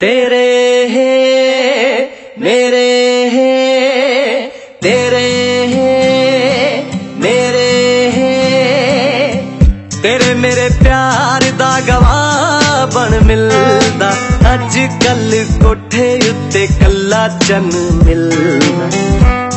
ਤੇਰੇ ਮੇਰੇ ਤੇਰੇ ਮੇਰੇ ਤੇਰੇ ਮੇਰੇ ਪਿਆਰ ਦਾ ਗਵਾਹ ਬਣ ਮਿਲਦਾ ਅੱਜ ਕੱਲ ਕੋਠੇ ਉੱਤੇ ਕੱਲਾ ਚੰਨ ਮਿਲਦਾ।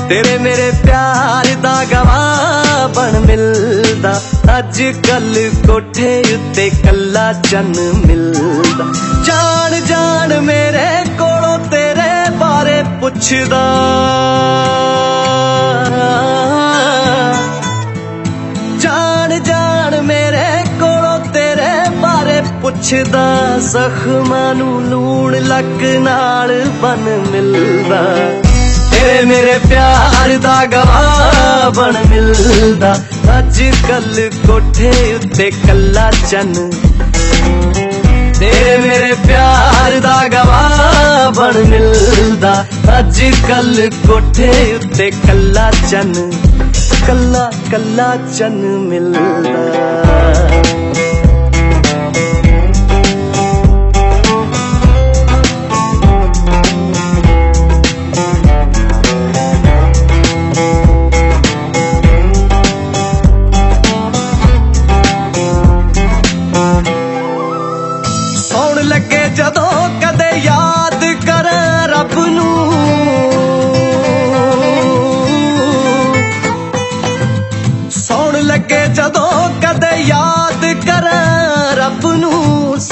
ਤੇਰੇ ਮੇਰੇ ਪਿਆਰ ਦਾ ਗਵਾਹ ਬਣ ਮਿਲਦਾ। ਅੱਜ ਕੱਲ ਕੋਠੇ ਉੱਤੇ ਕੱਲਾ ਚੰਨ ਮਿਲਦਾ। ਜਾਣ ਜਾਣ ਮੇਰੇ ਕੋਲੋਂ ਤੇਰੇ ਬਾਰੇ ਪੁੱਛਦਾ। ਜਾਣ ਜਾਣ ਮੇਰੇ ਕੋਲੋਂ ਤੇਰੇ ਬਾਰੇ ਪੁੱਛਦਾ। ਜ਼ਖਮਾਂ ਨੂੰ ਲੂਣ ਲੱਕ ਨਾਲ ਬਨ ਮਿਲਦਾ। ਤੇਰੇ ਮੇਰੇ ਪਿਆਰ ਦਾ ਗਵਾਹ ਬਣ ਮਿਲਦਾ। ਅੱਜ ਕੱਲ ਕੋਠੇ ਉੱਤੇ ਕੱਲਾ ਚੰਨ। ਤੇਰੇ ਮੇਰੇ ਪਿਆਰ ਦਾ ਗਵਾਹ ਬਣ ਮਿਲਦਾ। ਅੱਜ ਕੱਲ ਕੋਠੇ ਉੱਤੇ ਕੱਲਾ ਚੰਨ। ਕੱਲਾ ਕੱਲਾ ਚੰਨ ਮਿਲਦਾ।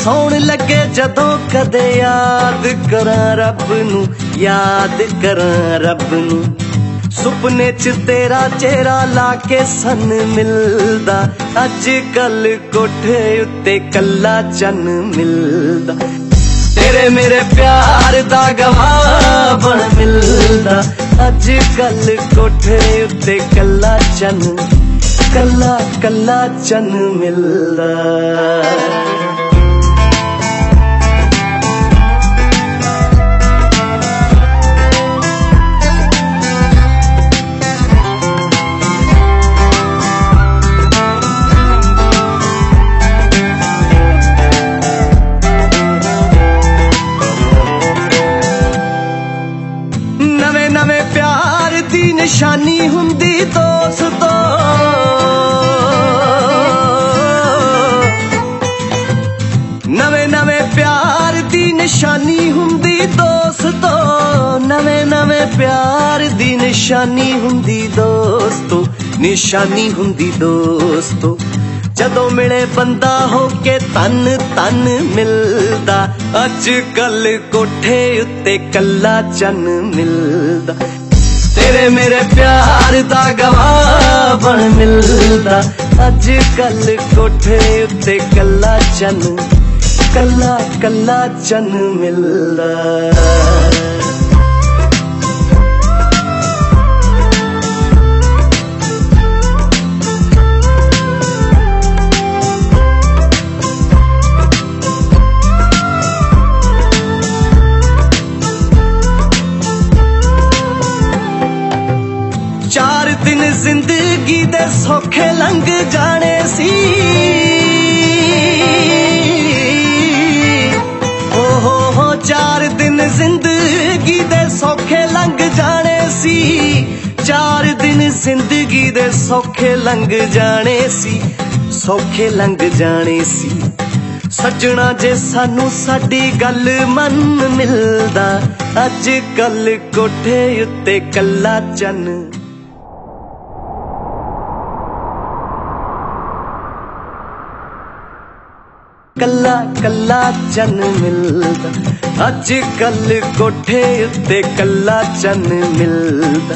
ਸੌਣ ਲੱਗੇ ਜਦੋਂ ਕਦੇ ਯਾਦ ਕਰਾਂ ਰੱਬ ਨੂੰ, ਯਾਦ ਕਰਾਂ ਰੱਬ ਨੂੰ। ਸੁਪਨੇ ਚ ਤੇਰਾ ਚਿਹਰਾ ਲਾ ਕੇ ਸਨ ਮਿਲਦਾ ਅੱਜ ਕੱਲ ਕੋਠੇ ਉੱਤੇ ਕੱਲਾ ਚੰਨ ਮਿਲਦਾ। ਤੇਰੇ ਮੇਰੇ ਪਿਆਰ ਦਾ ਗਵਾਹ ਬਣ ਮਿਲਦਾ ਅੱਜ ਕੱਲ ਕੋਠੇ ਉੱਤੇ ਕੱਲਾ ਚੰਨ ਕੱਲਾ ਕੱਲਾ ਚੰਨ ਮਿਲਦਾ। ਨਿਸ਼ਾਨੀ ਹੁੰਦੀ ਦੋਸਤੋ। ਨਵੇਂ ਨਵੇਂ ਪਿਆਰ ਦੀ ਨਿਸ਼ਾਨੀ ਹੁੰਦੀ ਦੋਸਤੋ। ਨਵੇਂ ਨਵੇਂ ਪਿਆਰ ਦੀ ਨਿਸ਼ਾਨੀ ਹੁੰਦੀ ਦੋਸਤੋ। ਨਿਸ਼ਾਨੀ ਹੁੰਦੀ ਦੋਸਤੋ। ਜਦੋਂ ਮਿਲੇ ਬੰਦਾ ਹੋ ਕੇ ਤਨ ਤਨ ਮਿਲਦਾ। ਅੱਜ ਕੱਲ ਕੋਠੇ ਉੱਤੇ ਕੱਲਾ ਚੰਨ ਮਿਲਦਾ। ਤੇਰੇ ਮੇਰੇ ਪਿਆਰ ਦਾ ਗਵਾਹ ਬਣ ਮਿਲਦਾ। ਅੱਜ ਕੱਲ ਕੋਠੇ ਉੱਤੇ ਕੱਲਾ ਚੰਨ, ਕੱਲਾ ਕੱਲਾ ਚੰਨ ਮਿਲਦਾ। ਜ਼ਿੰਦਗੀ ਦੇ ਸੌਖੇ ਲੰਘ ਜਾਣੇ ਸੀ। ਓਹੋ ਹੋ, ਚਾਰ ਦਿਨ ਜ਼ਿੰਦਗੀ ਦੇ ਸੌਖੇ ਲੰਘ ਜਾਣੇ ਸੀ। ਚਾਰ ਦਿਨ ਜ਼ਿੰਦਗੀ ਦੇ ਸੌਖੇ ਲੰਘ ਜਾਣੇ ਸੀ। ਸੌਖੇ ਲੰਘ ਜਾਣੇ ਸੀ। ਸੱਜਣਾ, ਜੇ ਸਾਨੂੰ ਸਾਡੀ ਗੱਲ ਮੰਨ ਮਿਲਦਾ, ਅੱਜ ਕੱਲ ਕੋਠੇ ਉੱਤੇ ਕੱਲਾ ਚੰਨ ਕੱਲਾ ਕੱਲਾ ਚੰਨ ਮਿਲਦਾ। ਅੱਜ ਕੱਲ ਕੋਠੇ ਉੱਤੇ ਕੱਲਾ ਚੰਨ ਮਿਲਦਾ।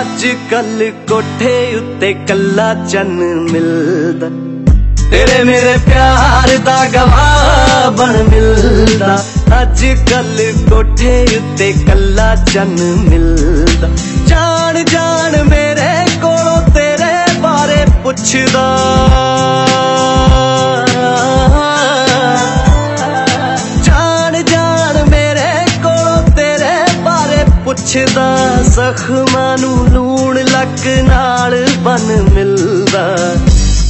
ਅੱਜ ਕੱਲ ਕੋਠੇ ਉੱਤੇ ਕੱਲਾ ਚੰਨ ਮਿਲਦਾ। ਤੇਰੇ ਮੇਰੇ ਪਿਆਰ ਦਾ ਗਵਾਹ ਬਣ ਮਿਲਦਾ। ਅੱਜ ਕੱਲ ਕੋਠੇ ਉੱਤੇ ਕੱਲਾ ਚੰਨ ਮਿਲਦਾ। ਜਾਣ ਜਾਣ ਮੇਰੇ ਕੋਲੋਂ ਤੇਰੇ ਬਾਰੇ ਪੁੱਛਦਾ। ਪੁੱਛਦਾ, ਜ਼ਖਮਾਂ ਨੂੰ ਲੂਣ ਲੱਕ ਨਾਲ ਬਨ ਮਿਲਦਾ।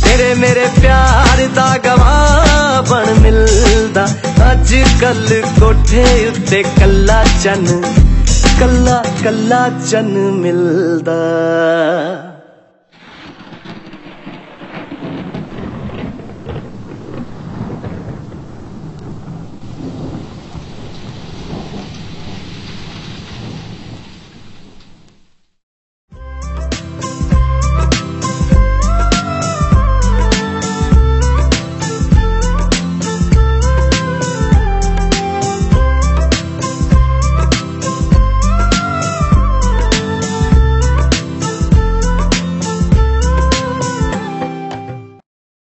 ਤੇਰੇ ਮੇਰੇ ਪਿਆਰ ਦਾ ਗਵਾਹ ਬਣ ਮਿਲਦਾ। ਅੱਜ ਅੱਜ ਕੱਲ ਕੋਠੇ ਉੱਤੇ ਕੱਲਾ ਚੰਨ ਕੱਲਾ ਕੱਲਾ ਚੰਨ ਮਿਲਦਾ।